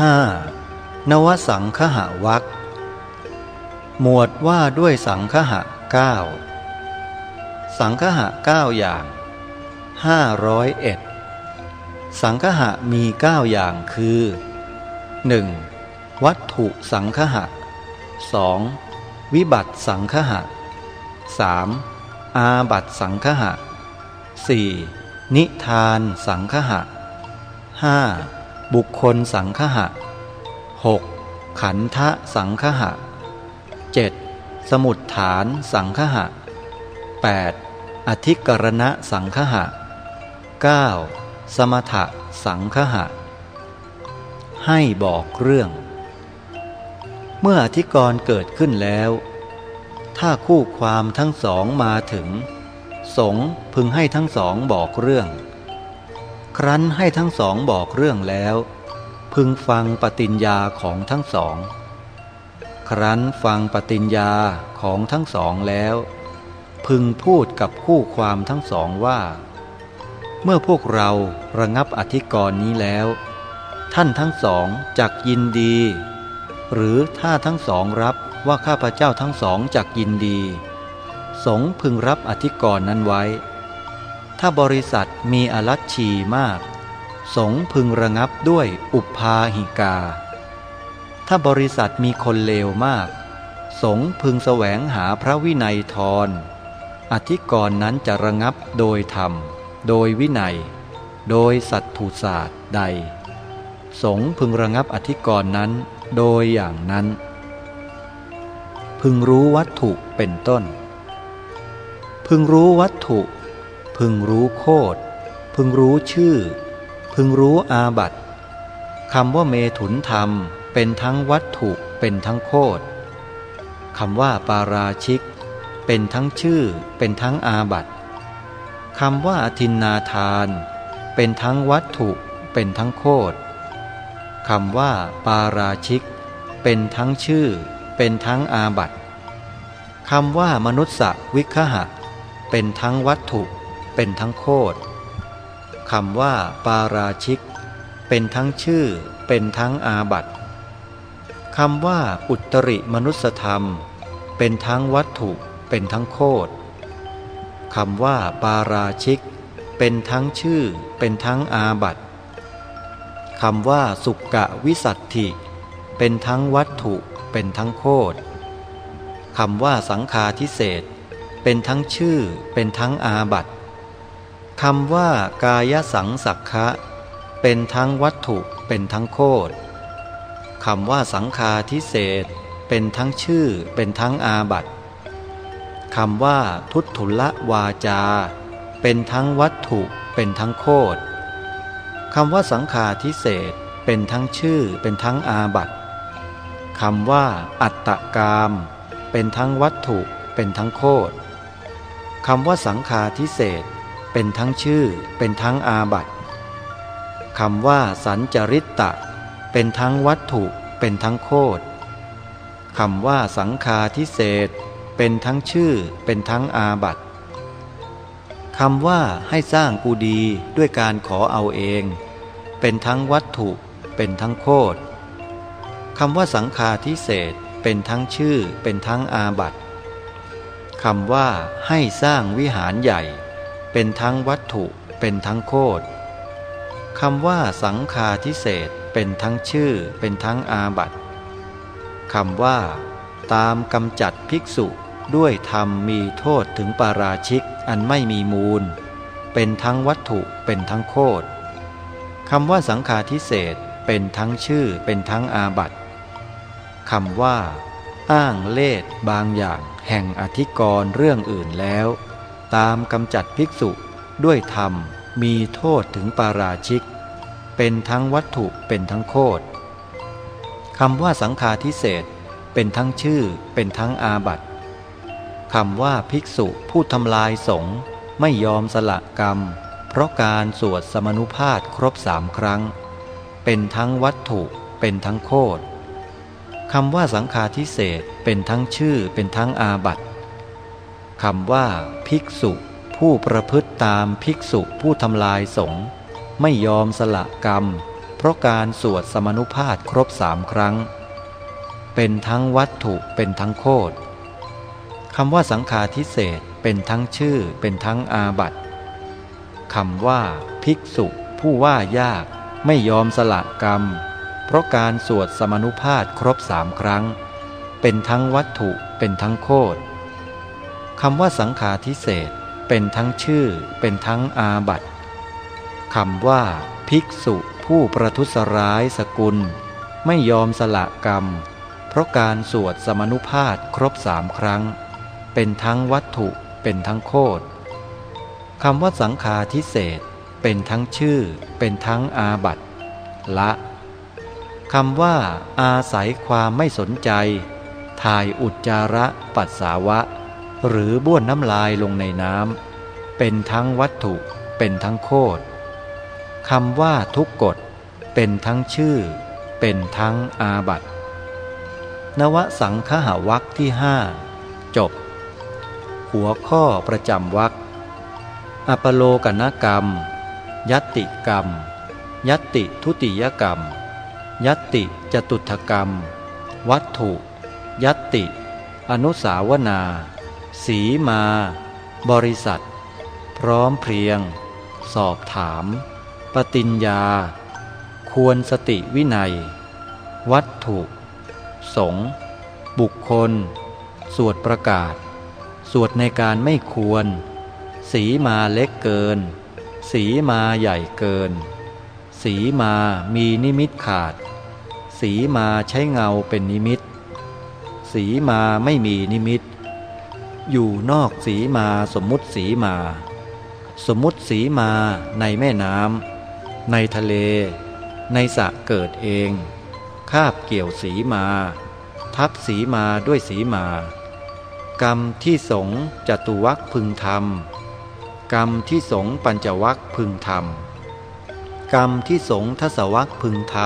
5. นวสังคหะวักหมวดว่าด้วยสังคหะเก้าสังคหะเก้าอย่างห้าร้อยเอ็ดสังคหะมีเก้าอย่างคือ 1. วัตถุสังคหะ 2. วิบัติสังคหะ 3. อาบัตสังคหะ 4. นิทานสังคหะ 5. บุคคลสังคหะ 6. ขันธะสังคหะ 7. สมุดฐานสังคหะ 8. อธิกรณะสังคหะ 9. สมถะสังคหะ ให้บอกเรื่อง เมื่ออธิกรณ์เกิดขึ้นแล้ว ถ้าคู่ความทั้งสองมาถึง สงพึงให้ทั้งสองบอกเรื่อง ครั้นให้ทั้งสองบอกเรื่องแล้ว พึงฟังปฏิญญาของทั้งสอง ครั้นฟังปฏิญญาของทั้งสองแล้ว พึงพูดกับคู่ความทั้งสองว่า เมื่อพวกเราระงับอธิกรณ์นี้แล้ว ท่านทั้งสองจักยินดี หรือถ้าทั้งสองรับว่าข้าพเจ้าทั้งสองจักยินดี สงพึงรับอธิกรณ์นั้นไว้ ถ้าบริษัทมีอลัชชีมาก สงพึงระงับด้วยอุปาหิกา ถ้าบริษัทมีคนเลวมาก สงพึงแสวงหาพระวินัยทรอธิกรณ์นั้นจะระงับโดยธรรม โดยวินัย โดยสัตถุศาสตร์ใด สงพึงระงับอธิกรณ์นั้นโดยอย่างนั้น พึงรู้วัตถุเป็นต้น พึงรู้วัตถุ พึงรู้โคดพึงรู้ชื่อ พึงรู้อาบัตคำว่าเมถุนธรรมเป็นทั้งวัตถุเป็นทั้งโคดคำว่าปาราชิก เป็นทั้งชื่อเป็นทั้งอาบัตคำว่าอธินนาทาน เป็นทั้งวัตถุเป็นทั้งโคดคำว่าปาราชิก เป็นทั้งชื่อ เป็นทั้งอาบัตคำว่ามนุษสวิคหะ เป็นทั้งวัตถุ เป็นทั้งโคดคำว่า ปาราชิก เป็นทั้งชื่อ เป็นทั้งอาบัตคำว่า อุตริมนุสธรรม เป็นทั้งวัตถุ เป็นทั้งโคดคำว่า ปาราชิก เป็นทั้งชื่อ เป็นทั้งอาบัตคำว่า สุกะวิสัตถิ เป็นทั้งวัตถุ เป็นทั้งโคดคำว่าสังคาทิเศษเป็นทั้งชื่อ เป็นทั้งอาบัต คำว่ากายสังสักคะเป็นทั้งวัตถุเป็นทั้งโคดคำว่าสังคาทิเศษเป็นทั้งชื่อเป็นทั้งอาบัตคำว่าทุตุละวาจา เป็นทั้งวัตถุเป็นทั้งโคดคำว่าสังขาทิเศษเป็นทั้งชื่อเป็นทั้งอาบัตคำว่า อัตตกาม เป็นทั้งวัตถุเป็นทั้งโคดคำว่าสังขาทิเศษ เป็นทั้งชื่อ เป็นทั้งอาบัตคำว่าสัญจริตตะ เป็นทั้งวัตถุ เป็นทั้งโคดคำว่าสังคาทิเศษ เป็นทั้งชื่อ เป็นทั้งอาบัตคำว่าให้สร้างกูดีด้วยการขอเอาเอง เป็นทั้งวัตถุ เป็นทั้งโคดคำว่าสังคาทิเศษ เป็นทั้งชื่อ เป็นทั้งอาบัตคำว่าให้สร้างวิหารใหญ่ เป็นทั้งวัตถุเป็นทั้งโคดคำว่าสังคาทิเศษเป็นทั้งชื่อเป็นทั้งอาบัตคำว่า ตามกำจัดภิกษุด้วยธรรมมีโทษถึงปาราชิกอันไม่มีมูล เป็นทั้งวัตถุเป็นทั้งโคดคำว่าสังฆาทิเศษเป็นทั้งชื่อเป็นทั้งอาบัตคำว่า อ้างเลสบางอย่างแห่งอธิกรณ์เรื่องอื่นแล้ว ตามกำจัดภิกษุด้วยธรรมมีโทษถึงปาราชิก เป็นทั้งวัตถุเป็นทั้งโคดคำว่าสังฆาทิเศษเป็นทั้งชื่อเป็นทั้งอาบัตคำว่าภิกษุผู้ทำลายสงฆ์ไม่ยอมสละกรรม เพราะการสวดสมนุภาพครบสามครั้ง เป็นทั้งวัตถุเป็นทั้งโคดคำว่าสังฆาทิเศษเป็นทั้งชื่อเป็นทั้งอาบัต คำว่า ภิกษุ ผู้ประพฤติตามภิกษุผู้ทำลายสงฆ์ไม่ยอมสละกรรม เพราะการสวดสมนุภาพครบสามครั้ง เป็นทั้งวัตถุเป็นทั้งโคดคำว่าสังฆาทิเศษเป็นทั้งชื่อเป็นทั้งอาบัตคำว่า ภิกษุ ผู้ว่ายากไม่ยอมสละกรรม เพราะการสวดสมนุภาพครบสามครั้ง เป็นทั้งวัตถุเป็นทั้งโคด คำว่าสังฆาทิเศษเป็นทั้งชื่อเป็นทั้งอาบัตคำว่า ภิกษุผู้ประทุษร้ายสกุล ไม่ยอมสละกรรม เพราะการสวดสมนุภาพครบสามครั้ง เป็นทั้งวัตถุเป็นทั้งโคดคำว่าสังฆาทิเศษเป็นทั้งชื่อเป็นทั้งอาบัตละคำว่า อาศัยความไม่สนใจ ถ่ายอุจจาระปัสสาวะ หรือบ้วนน้ำลายลงในน้ำเป็นทั้งวัตถุเป็นทั้งโคดคำว่าทุกกฎเป็นทั้งชื่อ เป็นทั้งอาบัตนวสังคหาวักที่ห้าจบ หัวข้อประจำวักอปโลกนกรรม ยัตติกรรม ยัตติทุติยกรรม ยัตติจตุถกรรม วัตถุ ยัตติ อนุสาวนา สีมา บริษัท พร้อมเพรียง สอบถาม ปฏิญญา ควรสติวินัย วัตถุ สงบุคคล สวดประกาศ สวดในการไม่ควร สีมาเล็กเกิน สีมาใหญ่เกิน สีมามีนิมิตขาด สีมาใช้เงาเป็นนิมิต สีมาไม่มีนิมิต อยู่นอกสีมาสมมุติสีมา สมมุติสีมาในแม่น้ำในทะเล ในสระเกิดเอง คาบเกี่ยวสีมา ทับสีมาด้วยสีมา กรรมที่สงจตุวักพึงทำกรรมที่สงปัญจวัคพึงทำกรรมที่สงทศวัคพึงท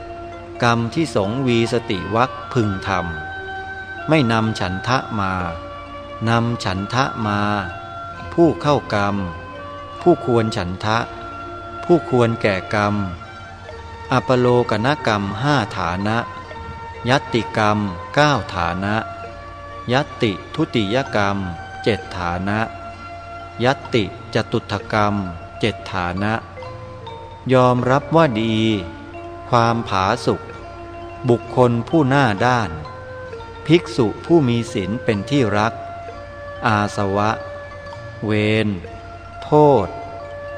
ำกรรมที่สงวีสติวัคพึงทำไม่นำฉันทะมา นำฉันทะมา ผู้เข้ากรรม ผู้ควรฉันทะ ผู้ควรแก่กรรมอปโลกนกรรมห้าฐานะ ยัตติกรรมเก้าฐานะ ยัตติทุติยกรรมเจ็ดฐานะ ยัตติจตุถกรรมเจ็ดฐานะ ยอมรับว่าดี ความผาสุกบุคคลผู้หน้าด้าน ภิกษุผู้มีศีลเป็นที่รัก อาสวะ เวร โทษ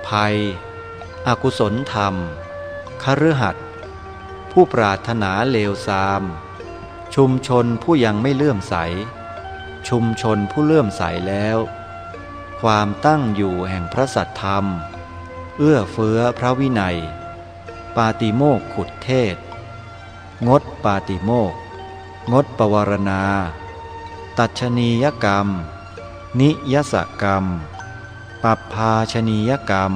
ภัย อกุศลธรรมคฤหัสผู้ปรารถนาเลวทราม ชุมชนผู้ยังไม่เลื่อมใส ชุมชนผู้เลื่อมใสแล้ว ความตั้งอยู่แห่งพระสัตธรรม เอื้อเฟื้อพระวินัย ปาติโมกขุดเทศ งดปาติโมก งดปวารณา ตัชนียกรรม นิยสกรรม ปัปภาชนียกรรม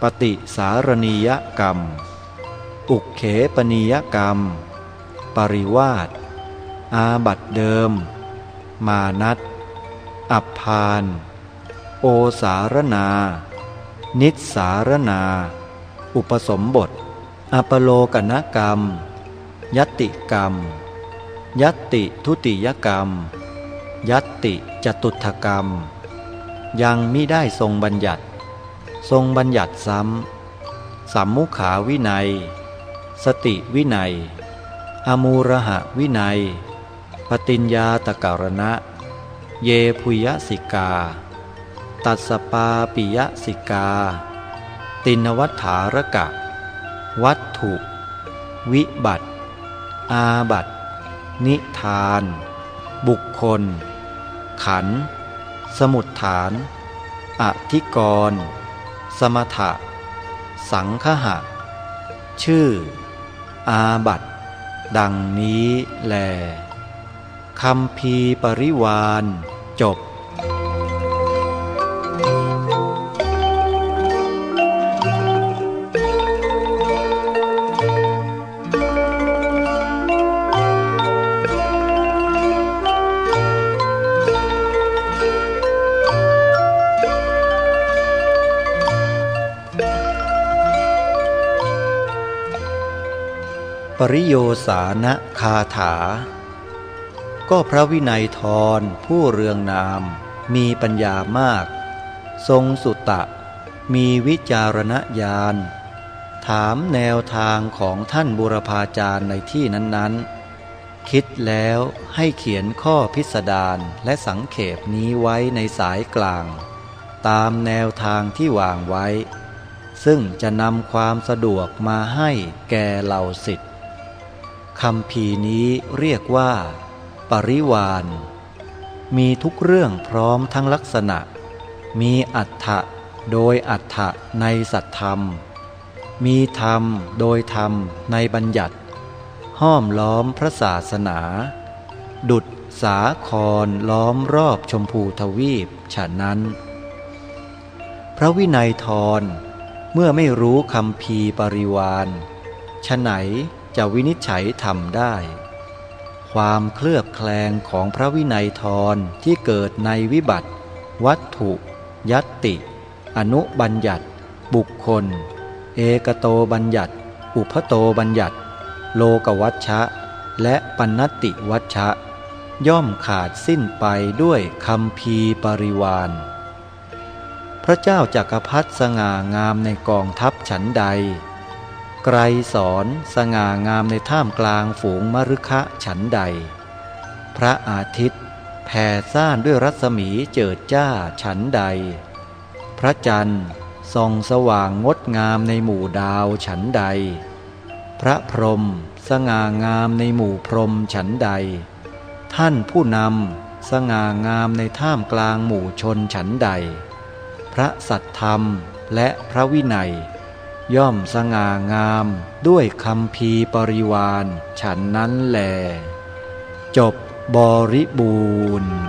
ปฏิสารณียกรรม อุกเขปนียกรรม ปริวาสอาบัตเดิม มานัตอับพาน โอสารนา นิสารนา อุปสมบท อปโลกนกรรม ยติกรรม ยติทุติยกรรม ยติ จตุถกรรม ยังมิได้ทรงบัญญัติ ทรงบัญญัติซ้ำสัมมุขาวินัย สติวินัย อมูระหะวินัยปติญญาตการณะ เยพุยสิกา ตัสปาปิยสิกา ตินวัฏฐารกะ วัตถุ วิบัติ อาบัติ นิทาน บุคคล ขัน สมุดฐาน อธิกร สมถะ สังคหะ ชื่อ อาบัตดังนี้แลคำพีปริวานจบ ริโยสานะคาถา ก็พระวินัยทรผู้เรืองนาม มีปัญญามาก ทรงสุตะ มีวิจารณญาณ ถามแนวทางของท่านบุรพาจารย์ในที่นั้นๆ คิดแล้วให้เขียนข้อพิสดารและสังเขปนี้ไว้ในสายกลาง ตามแนวทางที่วางไว้ซึ่งจะนำความสะดวกมาให้แก่เหล่าสิทธิ์ คำพีนี้เรียกว่า ปริวาน มีทุกเรื่องพร้อมทั้งลักษณะ มีอัฏฐะโดยอัฏฐะในสัตธรรม มีธรรมโดยธรรมในบัญญัติ ห้อมล้อมพระศาสนา ดุดสาครล้อมรอบชมพูทวีปฉะนั้น พระวินัยทรเมื่อไม่รู้คำพีปริวานฉะไหน จะวินิจฉัยทำได้ ความเคลือบแคลงของพระวินัยทรที่เกิดในวิบัติ วัตถุ ยัตติ อนุบัญญัติ บุคคล เอกโตบัญญัติ อุพโตบัญญัติ โลกวัชชะ และปัณติวัชชะ ย่อมขาดสิ้นไปด้วยคำพีปริวานพระเจ้าจักรพรรดิสง่างามในกองทัพฉันใด ไกรสอนสง่างามในท่ามกลางฝูงมรุคะฉันใด พระอาทิตย์แผ่ซ่านด้วยรัศมีเจิดจ้าฉันใด พระจันทร์ส่องสว่างงดงามในหมู่ดาวฉันใด พระพรหมสง่างามในหมู่พรหมฉันใด ท่านผู้นำสง่างามในท่ามกลางหมู่ชนฉันใด พระสัตธรรมและพระวินัย ย่อมสง่างามด้วยคำพีปริวานฉันนั้นแล จบบริบูรณ์